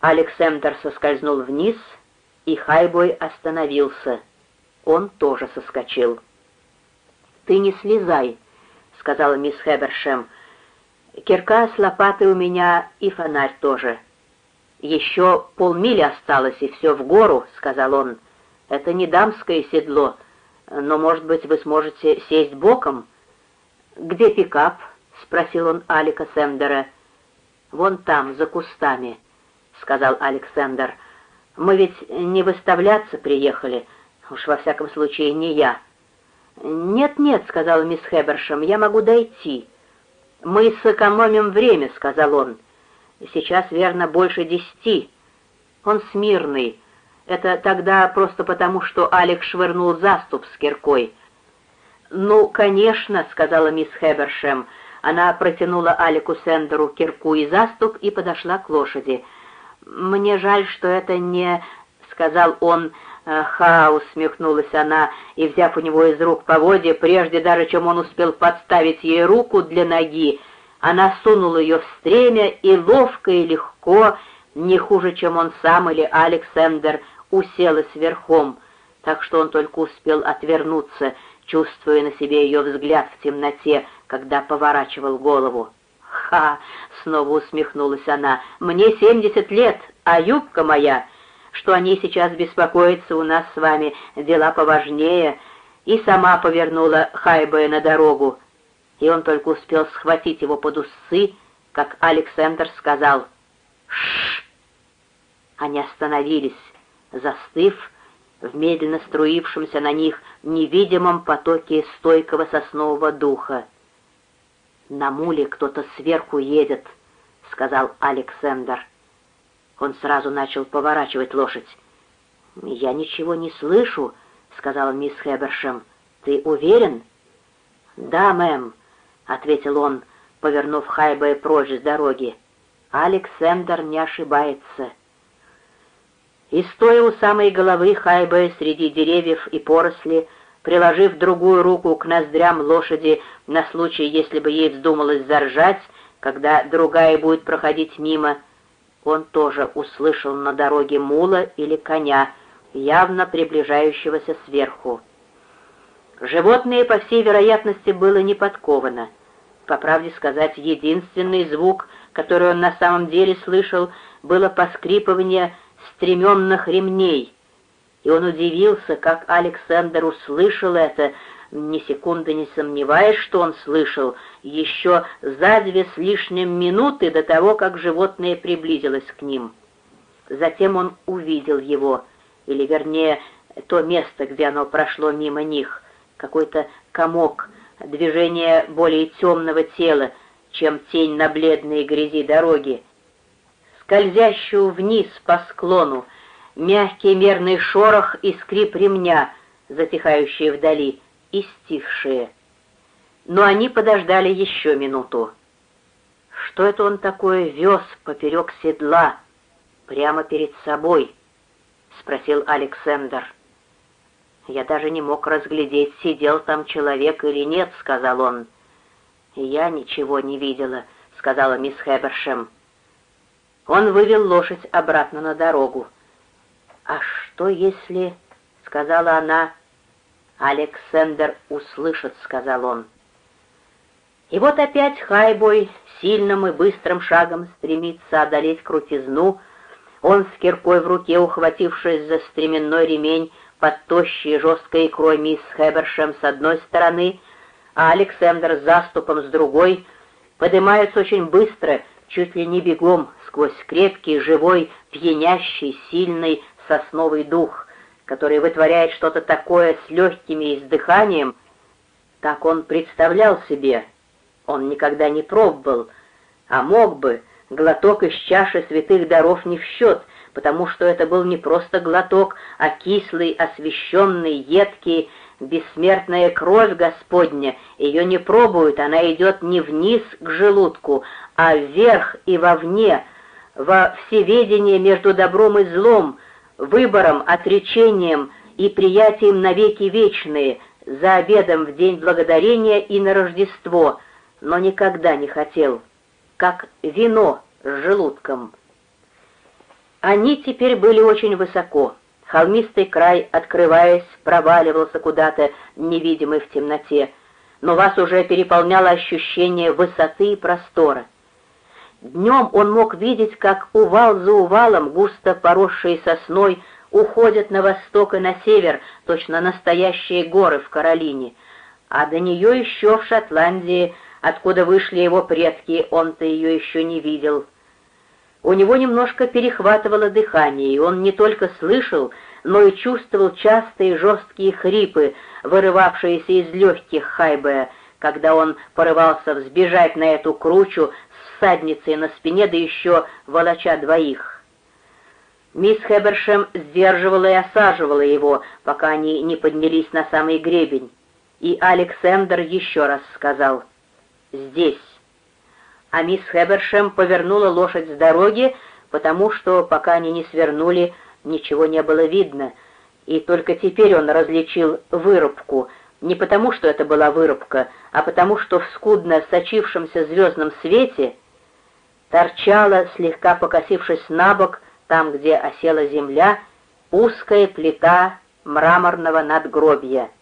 Александр соскользнул вниз, и Хайбой остановился. Он тоже соскочил. «Ты не слезай», — сказала мисс Хебершем. «Кирка с лопатой у меня и фонарь тоже». «Еще полмили осталось, и все в гору», — сказал он. «Это не дамское седло, но, может быть, вы сможете сесть боком?» «Где пикап?» — спросил он Алика Сендера. «Вон там, за кустами», — сказал Александр. «Мы ведь не выставляться приехали, уж во всяком случае не я». «Нет-нет», — сказала мисс Хебершем, — «я могу дойти». «Мы сэкономим время», — сказал он. Сейчас, верно, больше десяти. Он смирный. Это тогда просто потому, что Алекс швырнул заступ с киркой. «Ну, конечно», — сказала мисс Хебершем. Она протянула Алику Сендеру кирку и заступ и подошла к лошади. «Мне жаль, что это не...» — сказал он. «Ха!» — усмехнулась она, и, взяв у него из рук поводья, прежде даже чем он успел подставить ей руку для ноги, она сунула ее в стремя и ловко и легко, не хуже, чем он сам или Александр, уселась верхом, так что он только успел отвернуться, чувствуя на себе ее взгляд в темноте, когда поворачивал голову. «Ха!» — снова усмехнулась она. «Мне семьдесят лет, а юбка моя, что они сейчас беспокоятся у нас с вами, дела поважнее». И сама повернула Хайбая на дорогу, и он только успел схватить его под усы, как Александр сказал «Шш!». Они остановились, застыв в медленно струившемся на них невидимом потоке стойкого соснового духа. «На муле кто-то сверху едет», — сказал Александр. Он сразу начал поворачивать лошадь. «Я ничего не слышу», — сказала мисс Хебершем. «Ты уверен?» «Да, мэм», — ответил он, повернув Хайбе прочь с дороги. Александр не ошибается. И стоя у самой головы Хайбе среди деревьев и поросли, приложив другую руку к ноздрям лошади на случай, если бы ей вздумалось заржать, когда другая будет проходить мимо, он тоже услышал на дороге мула или коня, явно приближающегося сверху. Животное, по всей вероятности, было не подковано. По правде сказать, единственный звук, который он на самом деле слышал, было поскрипывание стременных ремней. И он удивился, как Александр услышал это, ни секунды не сомневаясь, что он слышал, еще за две с лишним минуты до того, как животное приблизилось к ним. Затем он увидел его, или, вернее, то место, где оно прошло мимо них, какой-то комок, движение более темного тела, чем тень на бледной грязи дороги, скользящую вниз по склону, мягкий мерный шорох и скрип ремня, затихающие вдали, и стихшие. Но они подождали еще минуту. Что это он такое вез поперек седла, прямо перед собой? — спросил Александр. Я даже не мог разглядеть, сидел там человек или нет, — сказал он. «Я ничего не видела», — сказала мисс Хебершем. Он вывел лошадь обратно на дорогу. «А что если...» — сказала она. «Александр услышит», — сказал он. И вот опять Хайбой сильным и быстрым шагом стремится одолеть крутизну. Он с киркой в руке, ухватившись за стременной ремень, под тощей жесткой икрой мисс Хебершем с одной стороны, а Александр с заступом с другой, поднимаются очень быстро, чуть ли не бегом, сквозь крепкий, живой, пьянящий, сильный сосновый дух, который вытворяет что-то такое с легкими издыханием, так он представлял себе. Он никогда не пробовал, а мог бы, глоток из чаши святых даров не в счет — потому что это был не просто глоток, а кислый, освещенный, едкий, бессмертная кровь Господня. Ее не пробуют, она идет не вниз к желудку, а вверх и вовне, во всеведение между добром и злом, выбором, отречением и приятием навеки вечные, за обедом в день благодарения и на Рождество, но никогда не хотел, как вино с желудком. Они теперь были очень высоко. Холмистый край, открываясь, проваливался куда-то, невидимый в темноте, но вас уже переполняло ощущение высоты и простора. Днем он мог видеть, как увал за увалом, густо поросшие сосной, уходят на восток и на север, точно настоящие горы в Каролине, а до нее еще в Шотландии, откуда вышли его предки, он-то ее еще не видел. У него немножко перехватывало дыхание, и он не только слышал, но и чувствовал частые жесткие хрипы, вырывавшиеся из легких Хайбея, когда он порывался взбежать на эту кручу с всадницей на спине, да еще волоча двоих. Мисс Хебершем сдерживала и осаживала его, пока они не поднялись на самый гребень. И Александр еще раз сказал «Здесь». А мисс Хебершем повернула лошадь с дороги, потому что, пока они не свернули, ничего не было видно, и только теперь он различил вырубку, не потому что это была вырубка, а потому что в скудно сочившемся звездном свете торчала, слегка покосившись на бок, там, где осела земля, узкая плита мраморного надгробья —